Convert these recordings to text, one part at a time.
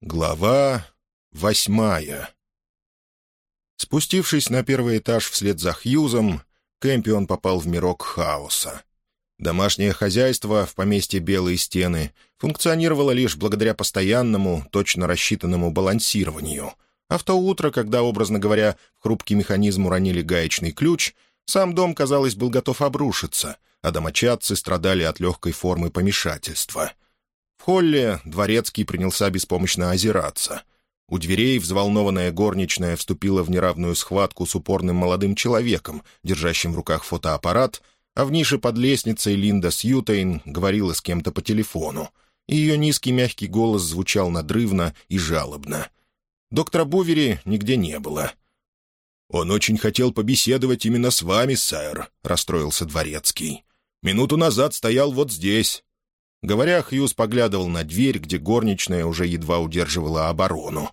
Глава восьмая Спустившись на первый этаж вслед за Хьюзом, Кэмпион попал в мирок хаоса. Домашнее хозяйство в поместье «Белые стены» функционировало лишь благодаря постоянному, точно рассчитанному балансированию. А в то утро, когда, образно говоря, в хрупкий механизм уронили гаечный ключ, сам дом, казалось, был готов обрушиться, а домочадцы страдали от легкой формы помешательства — в холле дворецкий принялся беспомощно озираться. У дверей взволнованная горничная вступила в неравную схватку с упорным молодым человеком, держащим в руках фотоаппарат, а в нише под лестницей Линда Сьютейн говорила с кем-то по телефону, и ее низкий мягкий голос звучал надрывно и жалобно. Доктора Бувери нигде не было. «Он очень хотел побеседовать именно с вами, сэр», — расстроился дворецкий. «Минуту назад стоял вот здесь, Говоря, Хьюз поглядывал на дверь, где горничная уже едва удерживала оборону.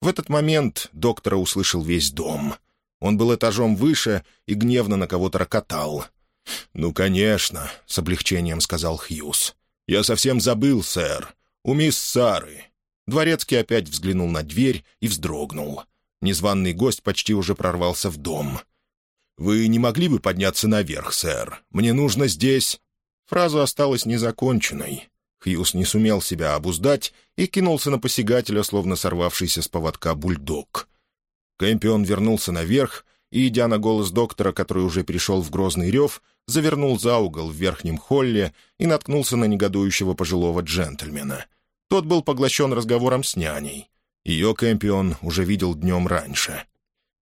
В этот момент доктора услышал весь дом. Он был этажом выше и гневно на кого-то рокотал. «Ну, конечно», — с облегчением сказал Хьюз. «Я совсем забыл, сэр. У мисс Сары». Дворецкий опять взглянул на дверь и вздрогнул. Незваный гость почти уже прорвался в дом. «Вы не могли бы подняться наверх, сэр? Мне нужно здесь...» Фраза осталась незаконченной. Хьюз не сумел себя обуздать и кинулся на посягателя, словно сорвавшийся с поводка бульдог. Кэмпион вернулся наверх и, идя на голос доктора, который уже перешел в грозный рев, завернул за угол в верхнем холле и наткнулся на негодующего пожилого джентльмена. Тот был поглощен разговором с няней. Ее Кэмпион уже видел днем раньше.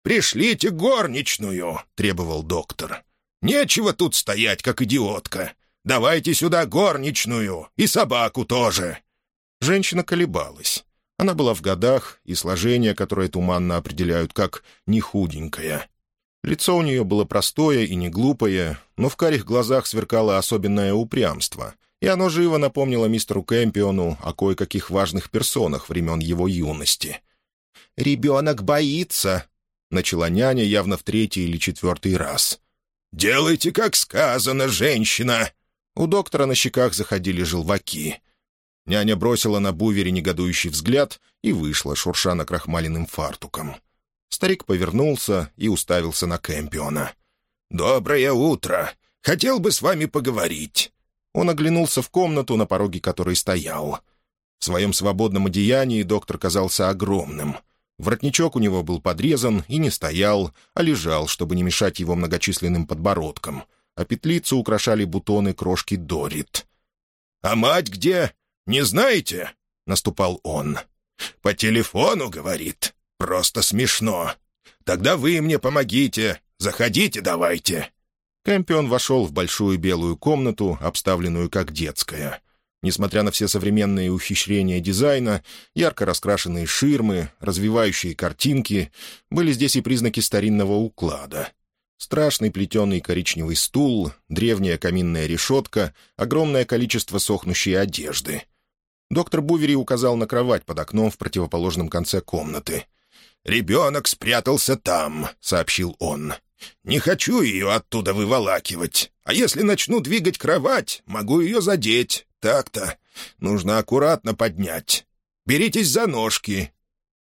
«Пришлите горничную!» — требовал доктор. «Нечего тут стоять, как идиотка. Давайте сюда горничную и собаку тоже». Женщина колебалась. Она была в годах, и сложение, которое туманно определяют как «нехуденькое». Лицо у нее было простое и не глупое, но в карих глазах сверкало особенное упрямство, и оно живо напомнило мистеру Кэмпиону о кое-каких важных персонах времен его юности. «Ребенок боится», — начала няня явно в третий или четвертый раз. «Делайте, как сказано, женщина!» У доктора на щеках заходили желваки. Няня бросила на бувере негодующий взгляд и вышла, шурша накрахмаленным фартуком. Старик повернулся и уставился на Кэмпиона. «Доброе утро! Хотел бы с вами поговорить!» Он оглянулся в комнату, на пороге которой стоял. В своем свободном одеянии доктор казался огромным. Воротничок у него был подрезан и не стоял, а лежал, чтобы не мешать его многочисленным подбородкам — а петлицу украшали бутоны крошки Дорит. «А мать где? Не знаете?» — наступал он. «По телефону, — говорит. Просто смешно. Тогда вы мне помогите. Заходите давайте». Кэмпион вошел в большую белую комнату, обставленную как детская. Несмотря на все современные ухищрения дизайна, ярко раскрашенные ширмы, развивающие картинки, были здесь и признаки старинного уклада — Страшный плетеный коричневый стул, древняя каминная решетка, огромное количество сохнущей одежды. Доктор Бувери указал на кровать под окном в противоположном конце комнаты. «Ребенок спрятался там», — сообщил он. «Не хочу ее оттуда выволакивать. А если начну двигать кровать, могу ее задеть. Так-то. Нужно аккуратно поднять. Беритесь за ножки.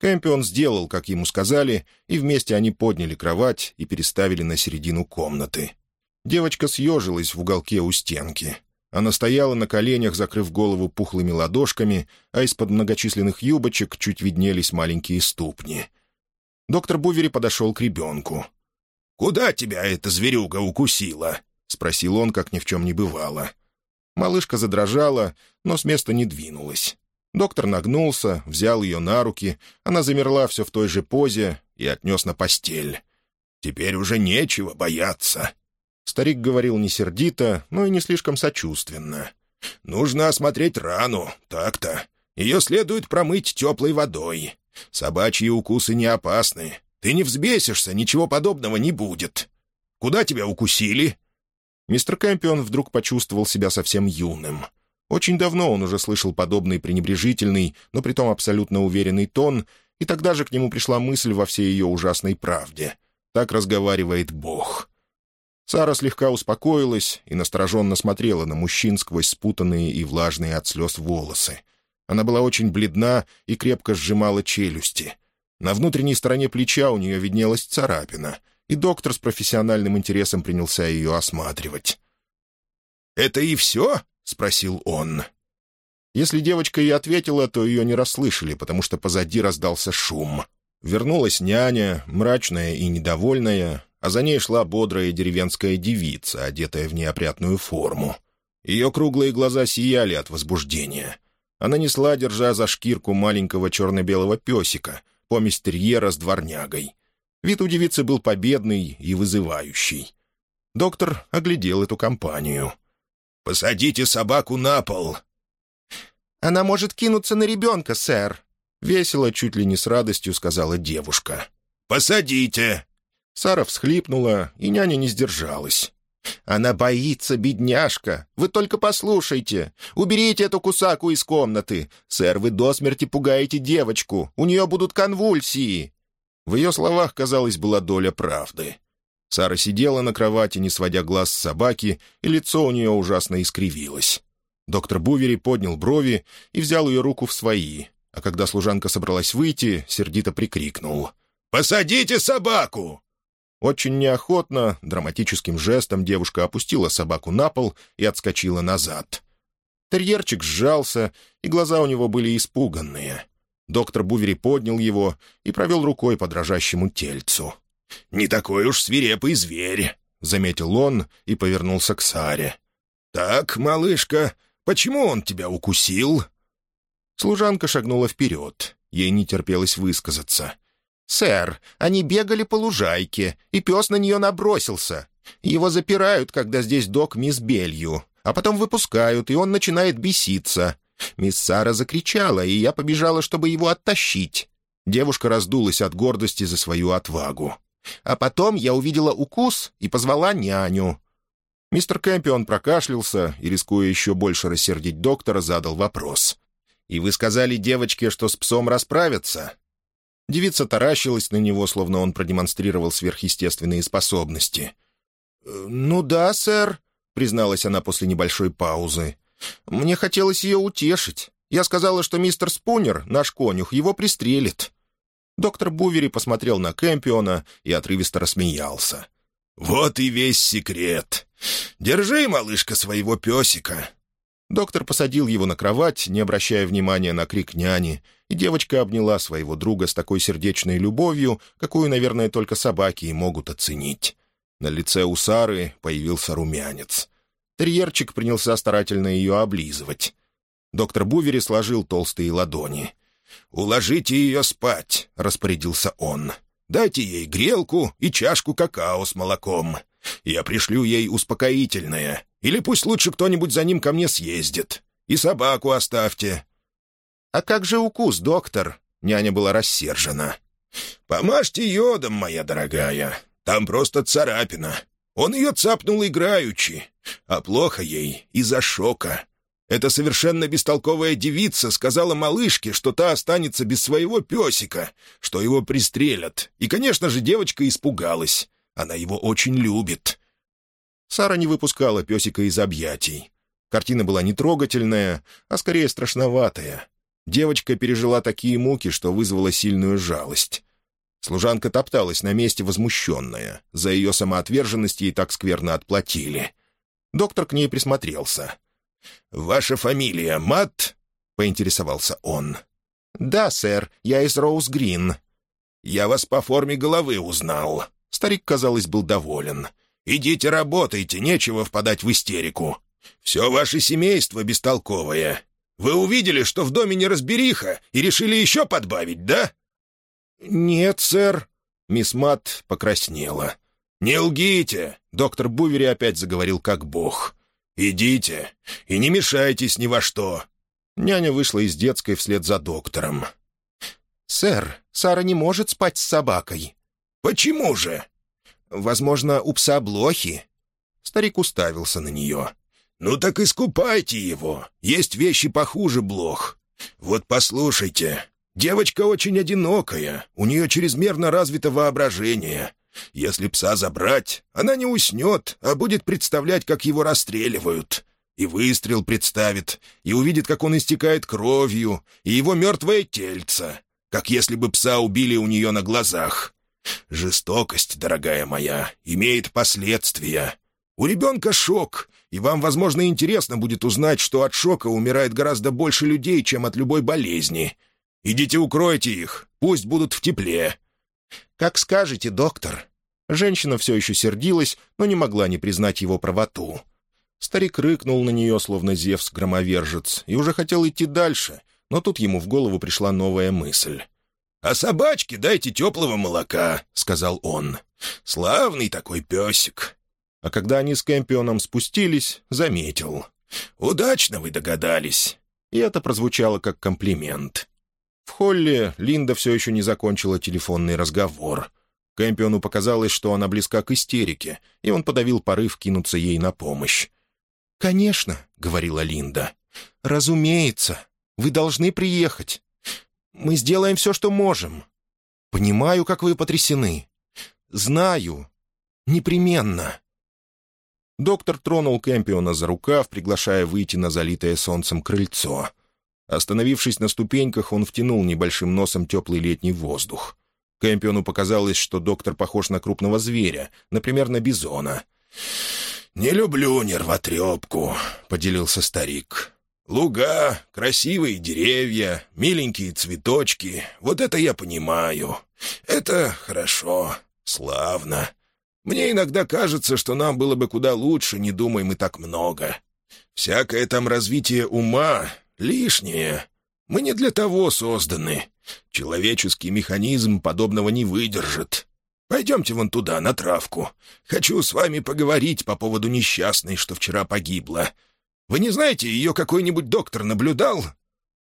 Кэмпион сделал, как ему сказали, и вместе они подняли кровать и переставили на середину комнаты. Девочка съежилась в уголке у стенки. Она стояла на коленях, закрыв голову пухлыми ладошками, а из-под многочисленных юбочек чуть виднелись маленькие ступни. Доктор Бувери подошел к ребенку. «Куда тебя эта зверюга укусила?» — спросил он, как ни в чем не бывало. Малышка задрожала, но с места не двинулась. Доктор нагнулся, взял ее на руки, она замерла все в той же позе и отнес на постель. «Теперь уже нечего бояться». Старик говорил не сердито, но и не слишком сочувственно. «Нужно осмотреть рану, так-то. Ее следует промыть теплой водой. Собачьи укусы не опасны. Ты не взбесишься, ничего подобного не будет. Куда тебя укусили?» Мистер Кэмпион вдруг почувствовал себя совсем юным — очень давно он уже слышал подобный пренебрежительный, но притом абсолютно уверенный тон, и тогда же к нему пришла мысль во всей ее ужасной правде. Так разговаривает Бог. Сара слегка успокоилась и настороженно смотрела на мужчин сквозь спутанные и влажные от слез волосы. Она была очень бледна и крепко сжимала челюсти. На внутренней стороне плеча у нее виднелась царапина, и доктор с профессиональным интересом принялся ее осматривать. «Это и все?» — спросил он. Если девочка и ответила, то ее не расслышали, потому что позади раздался шум. Вернулась няня, мрачная и недовольная, а за ней шла бодрая деревенская девица, одетая в неопрятную форму. Ее круглые глаза сияли от возбуждения. Она несла, держа за шкирку маленького черно-белого песика, помесь терьера с дворнягой. Вид у девицы был победный и вызывающий. Доктор оглядел эту компанию. «Посадите собаку на пол!» «Она может кинуться на ребенка, сэр!» Весело, чуть ли не с радостью сказала девушка. «Посадите!» Сара всхлипнула, и няня не сдержалась. «Она боится, бедняжка! Вы только послушайте! Уберите эту кусаку из комнаты! Сэр, вы до смерти пугаете девочку! У нее будут конвульсии!» В ее словах, казалось, была доля правды. Сара сидела на кровати, не сводя глаз с собаки, и лицо у нее ужасно искривилось. Доктор Бувери поднял брови и взял ее руку в свои, а когда служанка собралась выйти, сердито прикрикнул. «Посадите собаку!» Очень неохотно, драматическим жестом девушка опустила собаку на пол и отскочила назад. Терьерчик сжался, и глаза у него были испуганные. Доктор Бувери поднял его и провел рукой по дрожащему тельцу. «Не такой уж свирепый зверь», — заметил он и повернулся к Саре. «Так, малышка, почему он тебя укусил?» Служанка шагнула вперед. Ей не терпелось высказаться. «Сэр, они бегали по лужайке, и пес на нее набросился. Его запирают, когда здесь док мисс Белью, а потом выпускают, и он начинает беситься. Мисс Сара закричала, и я побежала, чтобы его оттащить». Девушка раздулась от гордости за свою отвагу. «А потом я увидела укус и позвала няню». Мистер Кэмпион прокашлялся и, рискуя еще больше рассердить доктора, задал вопрос. «И вы сказали девочке, что с псом расправятся?» Девица таращилась на него, словно он продемонстрировал сверхъестественные способности. «Э, «Ну да, сэр», — призналась она после небольшой паузы. «Мне хотелось ее утешить. Я сказала, что мистер Спунер, наш конюх, его пристрелит». Доктор Бувери посмотрел на Кэмпиона и отрывисто рассмеялся. «Вот и весь секрет. Держи, малышка, своего песика. Доктор посадил его на кровать, не обращая внимания на крик няни, и девочка обняла своего друга с такой сердечной любовью, какую, наверное, только собаки и могут оценить. На лице у Сары появился румянец. Терьерчик принялся старательно ее облизывать. Доктор Бувери сложил толстые ладони. «Уложите ее спать», — распорядился он. «Дайте ей грелку и чашку какао с молоком. Я пришлю ей успокоительное. Или пусть лучше кто-нибудь за ним ко мне съездит. И собаку оставьте». «А как же укус, доктор?» Няня была рассержена. «Помажьте йодом, моя дорогая. Там просто царапина. Он ее цапнул играючи. А плохо ей из-за шока. Эта совершенно бестолковая девица сказала малышке, что та останется без своего песика, что его пристрелят. И, конечно же, девочка испугалась. Она его очень любит». Сара не выпускала песика из объятий. Картина была не трогательная, а скорее страшноватая. Девочка пережила такие муки, что вызвала сильную жалость. Служанка топталась на месте возмущенная. За ее самоотверженность ей так скверно отплатили. Доктор к ней присмотрелся. «Ваша фамилия Мат?» — поинтересовался он. «Да, сэр, я из Роуз-Грин». «Я вас по форме головы узнал. Старик, казалось, был доволен. «Идите работайте, нечего впадать в истерику. Все ваше семейство бестолковое. Вы увидели, что в доме неразбериха, и решили еще подбавить, да?» «Нет, сэр». Мисс Мат покраснела. «Не лгите!» — доктор Бувери опять заговорил как бог. «Идите и не мешайтесь ни во что!» Няня вышла из детской вслед за доктором. «Сэр, Сара не может спать с собакой». «Почему же?» «Возможно, у пса блохи». Старик уставился на нее. «Ну так искупайте его. Есть вещи похуже блох. Вот послушайте. Девочка очень одинокая. У нее чрезмерно развито воображение. Если пса забрать, она не уснет, а будет представлять, как его расстреливают. И выстрел представит, и увидит, как он истекает кровью, и его мертвое тельце, как если бы пса убили у нее на глазах. Жестокость, дорогая моя, имеет последствия. У ребенка шок, и вам, возможно, интересно будет узнать, что от шока умирает гораздо больше людей, чем от любой болезни. Идите укройте их, пусть будут в тепле». «Как скажете, доктор». Женщина все еще сердилась, но не могла не признать его правоту. Старик рыкнул на нее, словно Зевс-громовержец, и уже хотел идти дальше, но тут ему в голову пришла новая мысль. «А собачке дайте теплого молока», — сказал он. «Славный такой песик». А когда они с Кэмпионом спустились, заметил. «Удачно вы догадались». И это прозвучало как комплимент. В холле Линда все еще не закончила телефонный разговор. Кэмпиону показалось, что она близка к истерике, и он подавил порыв кинуться ей на помощь. «Конечно», — говорила Линда. «Разумеется. Вы должны приехать. Мы сделаем все, что можем. Понимаю, как вы потрясены. Знаю. Непременно». Доктор тронул Кэмпиона за рукав, приглашая выйти на залитое солнцем крыльцо. Остановившись на ступеньках, он втянул небольшим носом теплый летний воздух. Кэмпиону показалось, что доктор похож на крупного зверя, например, на бизона. «Не люблю нервотрепку», — поделился старик. «Луга, красивые деревья, миленькие цветочки — вот это я понимаю. Это хорошо, славно. Мне иногда кажется, что нам было бы куда лучше, не думай мы так много. Всякое там развитие ума лишнее. Мы не для того созданы. Человеческий механизм подобного не выдержит. Пойдемте вон туда, на травку. Хочу с вами поговорить по поводу несчастной, что вчера погибла. Вы не знаете, ее какой-нибудь доктор наблюдал?»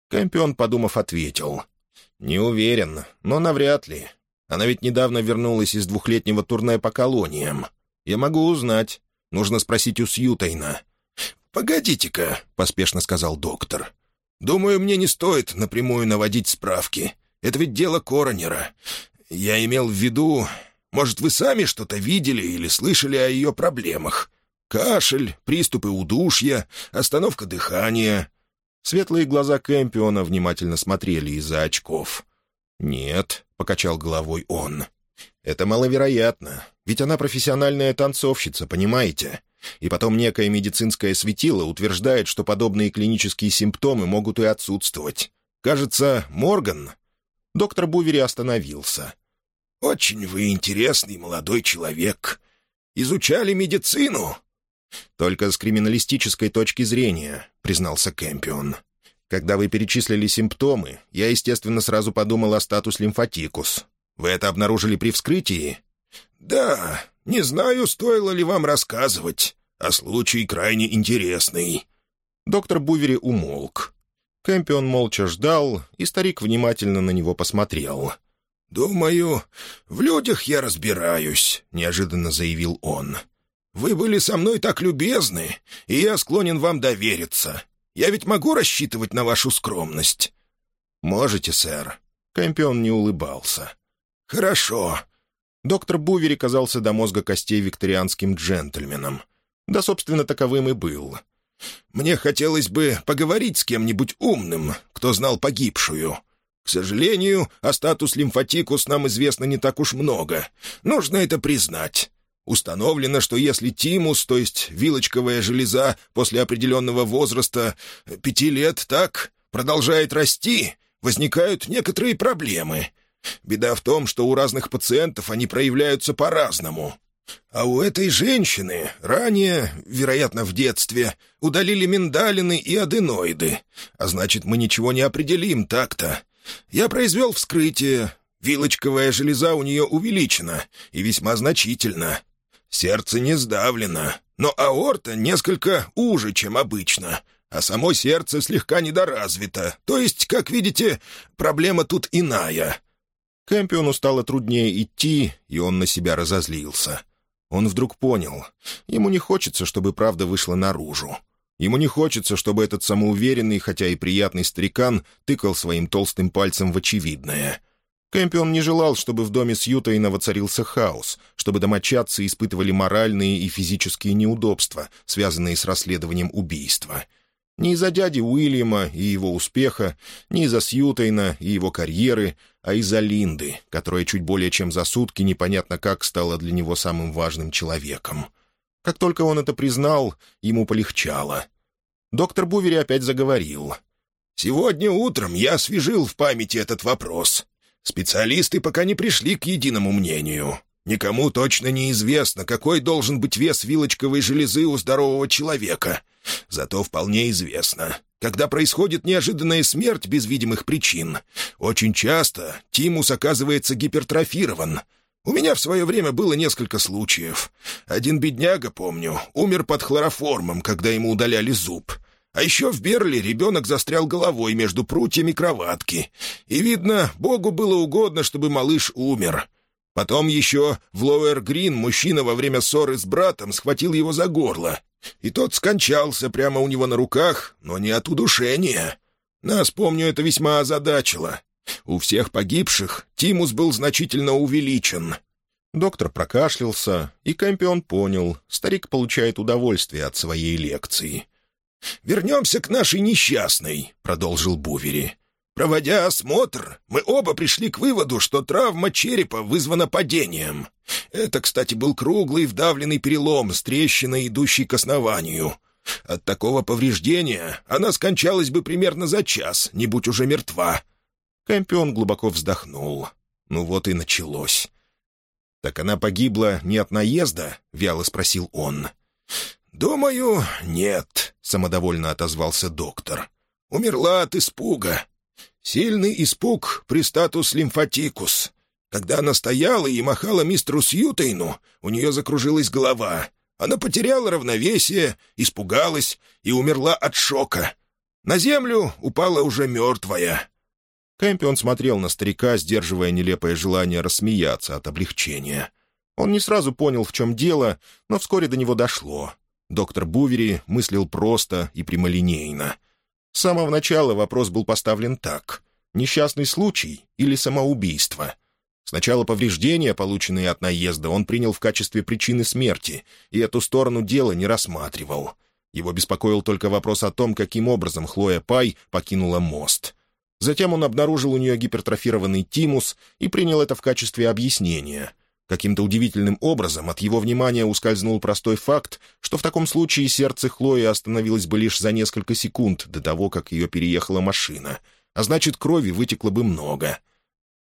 Кэмпион, подумав, ответил. «Не уверен, но навряд ли. Она ведь недавно вернулась из двухлетнего турне по колониям. Я могу узнать. Нужно спросить у Сьютайна». «Погодите-ка», — поспешно сказал доктор. «Думаю, мне не стоит напрямую наводить справки. Это ведь дело коронера. Я имел в виду... Может, вы сами что-то видели или слышали о ее проблемах? Кашель, приступы удушья, остановка дыхания». Светлые глаза Кэмпиона внимательно смотрели из-за очков. «Нет», — покачал головой он. «Это маловероятно, ведь она профессиональная танцовщица, понимаете? И потом некое медицинское светило утверждает, что подобные клинические симптомы могут и отсутствовать. Кажется, Морган...» Доктор Бувери остановился. «Очень вы интересный молодой человек. Изучали медицину?» «Только с криминалистической точки зрения», — признался Кэмпион. Когда вы перечислили симптомы, я, естественно, сразу подумал о статус лимфатикус. Вы это обнаружили при вскрытии?» «Да, не знаю, стоило ли вам рассказывать, а случай крайне интересный». Доктор Бувери умолк. Кэмпион молча ждал, и старик внимательно на него посмотрел. «Думаю, в людях я разбираюсь», — неожиданно заявил он. «Вы были со мной так любезны, и я склонен вам довериться. Я ведь могу рассчитывать на вашу скромность?» «Можете, сэр». Кэмпион не улыбался. «Хорошо». Доктор Бувери казался до мозга костей викторианским джентльменом. Да, собственно, таковым и был. «Мне хотелось бы поговорить с кем-нибудь умным, кто знал погибшую. К сожалению, о статус лимфатикус нам известно не так уж много. Нужно это признать. Установлено, что если тимус, то есть вилочковая железа, после определенного возраста, пяти лет, так, продолжает расти, возникают некоторые проблемы. Беда в том, что у разных пациентов они проявляются по-разному. А у этой женщины ранее, вероятно, в детстве, удалили миндалины и аденоиды. А значит, мы ничего не определим так-то. Я произвел вскрытие. Вилочковая железа у нее увеличена, и весьма значительно. Сердце не сдавлено, но аорта несколько уже, чем обычно, а само сердце слегка недоразвито. То есть, как видите, проблема тут иная». Кэмпиону стало труднее идти, и он на себя разозлился. Он вдруг понял. Ему не хочется, чтобы правда вышла наружу. Ему не хочется, чтобы этот самоуверенный, хотя и приятный старикан, тыкал своим толстым пальцем в очевидное. Кэмпион не желал, чтобы в доме Сьютейна воцарился хаос, чтобы домочадцы испытывали моральные и физические неудобства, связанные с расследованием убийства. Не из-за дяди Уильяма и его успеха, не из-за Сьютейна и его карьеры, а из-за Линды, которая чуть более чем за сутки непонятно как стала для него самым важным человеком. Как только он это признал, ему полегчало. Доктор Бувери опять заговорил. «Сегодня утром я освежил в памяти этот вопрос. Специалисты пока не пришли к единому мнению. Никому точно неизвестно, какой должен быть вес вилочковой железы у здорового человека. Зато вполне известно, когда происходит неожиданная смерть без видимых причин, очень часто тимус оказывается гипертрофирован. У меня в свое время было несколько случаев. Один бедняга, помню, умер под хлороформом, когда ему удаляли зуб. А еще в Берли ребенок застрял головой между прутьями кроватки. И, видно, Богу было угодно, чтобы малыш умер. Потом еще в Лоуэр-Грин мужчина во время ссоры с братом схватил его за горло. И тот скончался прямо у него на руках, но не от удушения. Нас, помню, это весьма озадачило. У всех погибших тимус был значительно увеличен. Доктор прокашлялся, и Кэмпион понял, старик получает удовольствие от своей лекции. «Вернемся к нашей несчастной», — продолжил Бувери. «Проводя осмотр, мы оба пришли к выводу, что травма черепа вызвана падением. Это, кстати, был круглый вдавленный перелом с трещиной, идущей к основанию. От такого повреждения она скончалась бы примерно за час, не будь уже мертва». Кэмпион глубоко вздохнул. Ну вот и началось. «Так она погибла не от наезда?» — вяло спросил он. «Думаю, нет», — самодовольно отозвался доктор. «Умерла от испуга. Сильный испуг при статус лимфатикус. Когда она стояла и махала мистеру Сьютейну, у нее закружилась голова. Она потеряла равновесие, испугалась и умерла от шока. На землю упала уже мертвая». Кэмпион смотрел на старика, сдерживая нелепое желание рассмеяться от облегчения. Он не сразу понял, в чем дело, но вскоре до него дошло. Доктор Бувери мыслил просто и прямолинейно. С самого начала вопрос был поставлен так. Несчастный случай или самоубийство? Сначала повреждения, полученные от наезда, он принял в качестве причины смерти, и эту сторону дела не рассматривал. Его беспокоил только вопрос о том, каким образом Хлоя Пай покинула мост. Затем он обнаружил у нее гипертрофированный тимус и принял это в качестве объяснения. Каким-то удивительным образом от его внимания ускользнул простой факт, что в таком случае сердце Хлои остановилось бы лишь за несколько секунд до того, как ее переехала машина, а значит, крови вытекло бы много.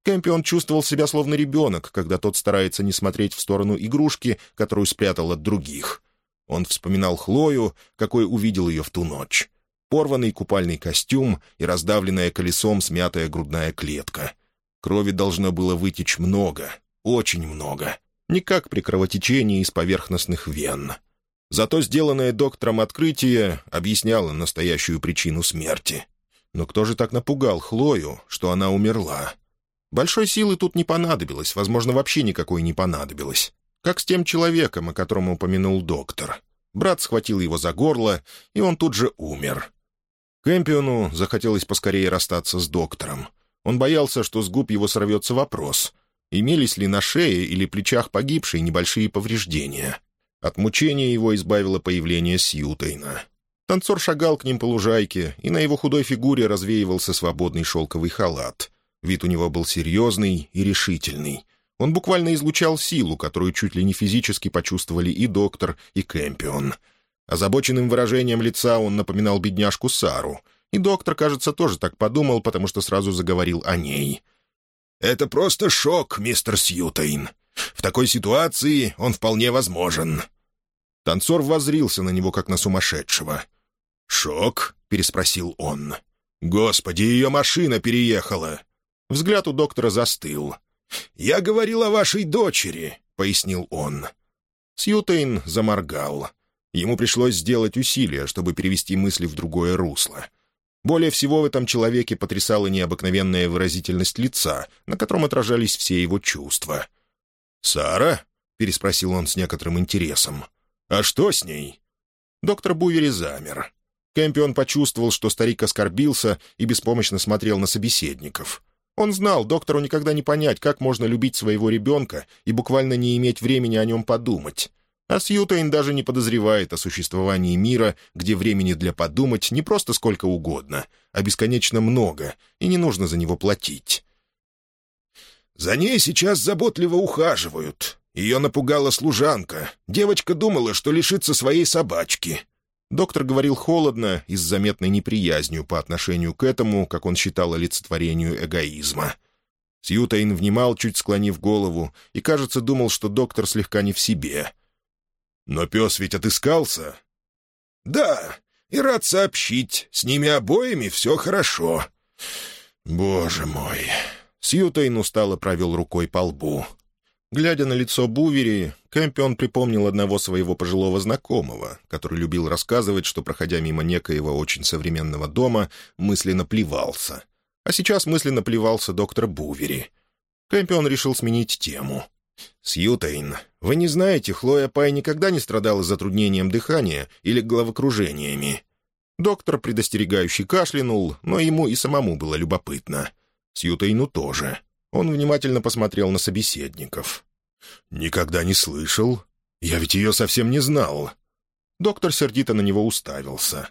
Кэмпион чувствовал себя словно ребенок, когда тот старается не смотреть в сторону игрушки, которую спрятал от других. Он вспоминал Хлою, какой увидел ее в ту ночь. Порванный купальный костюм и раздавленная колесом смятая грудная клетка. Крови должно было вытечь много, очень много. Не как при кровотечении из поверхностных вен. Зато сделанное доктором открытие объясняло настоящую причину смерти. Но кто же так напугал Хлою, что она умерла? Большой силы тут не понадобилось, возможно, вообще никакой не понадобилось. Как с тем человеком, о котором упомянул доктор. Брат схватил его за горло, и он тут же умер. Кэмпиону захотелось поскорее расстаться с доктором. Он боялся, что с губ его сорвется вопрос — Имелись ли на шее или плечах погибшей небольшие повреждения? От мучения его избавило появление Сьютейна. Танцор шагал к ним по лужайке, и на его худой фигуре развеивался свободный шелковый халат. Вид у него был серьезный и решительный. Он буквально излучал силу, которую чуть ли не физически почувствовали и доктор, и Кэмпион. Озабоченным выражением лица он напоминал бедняжку Сару, и доктор, кажется, тоже так подумал, потому что сразу заговорил о ней — «Это просто шок, мистер Сьютейн. В такой ситуации он вполне возможен». Танцор воззрился на него, как на сумасшедшего. «Шок?» — переспросил он. «Господи, ее машина переехала!» Взгляд у доктора застыл. «Я говорил о вашей дочери», — пояснил он. Сьютейн заморгал. Ему пришлось сделать усилия, чтобы перевести мысли в другое русло. Более всего в этом человеке потрясала необыкновенная выразительность лица, на котором отражались все его чувства. «Сара?» — переспросил он с некоторым интересом. «А что с ней?» Доктор Бувери замер. Кэмпион почувствовал, что старик оскорбился и беспомощно смотрел на собеседников. Он знал, доктору никогда не понять, как можно любить своего ребенка и буквально не иметь времени о нем подумать. А Сьютейн даже не подозревает о существовании мира, где времени для подумать не просто сколько угодно, а бесконечно много, и не нужно за него платить. «За ней сейчас заботливо ухаживают. Ее напугала служанка. Девочка думала, что лишится своей собачки». Доктор говорил холодно и с заметной неприязнью по отношению к этому, как он считал, олицетворению эгоизма. Сьютейн внимал, чуть склонив голову, и, кажется, думал, что доктор слегка не в себе. «Но пес ведь отыскался?» «Да, и рад сообщить, с ними обоими все хорошо. Боже мой!» Сьютейн устало провел рукой по лбу. Глядя на лицо Бувери, Кэмпион припомнил одного своего пожилого знакомого, который любил рассказывать, что, проходя мимо некоего очень современного дома, мысленно плевался. А сейчас мысленно плевался доктор Бувери. Кэмпион решил сменить тему — «Сьютейн, вы не знаете, Хлоя Пай никогда не страдала затруднением дыхания или головокружениями?» Доктор предостерегающий кашлянул, но ему и самому было любопытно. Сьютейну тоже. Он внимательно посмотрел на собеседников. «Никогда не слышал. Я ведь ее совсем не знал». Доктор сердито на него уставился.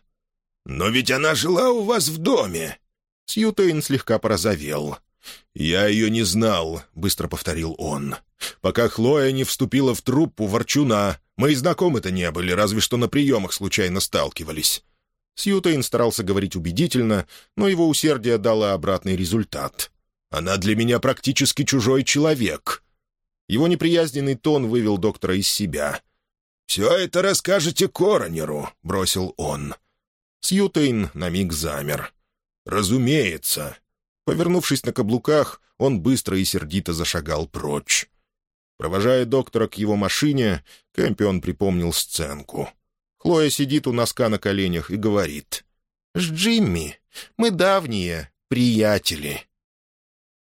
«Но ведь она жила у вас в доме!» Сьютейн слегка порозовел. «Я ее не знал», — быстро повторил он. «Пока Хлоя не вступила в труппу ворчуна, мы и знакомы-то не были, разве что на приемах случайно сталкивались». Сьютейн старался говорить убедительно, но его усердие дало обратный результат. «Она для меня практически чужой человек». Его неприязненный тон вывел доктора из себя. «Все это расскажете коронеру», — бросил он. Сьютейн на миг замер. «Разумеется. Повернувшись на каблуках, он быстро и сердито зашагал прочь. Провожая доктора к его машине, Кэмпион припомнил сценку. Хлоя сидит у носка на коленях и говорит. «С Джимми мы давние приятели».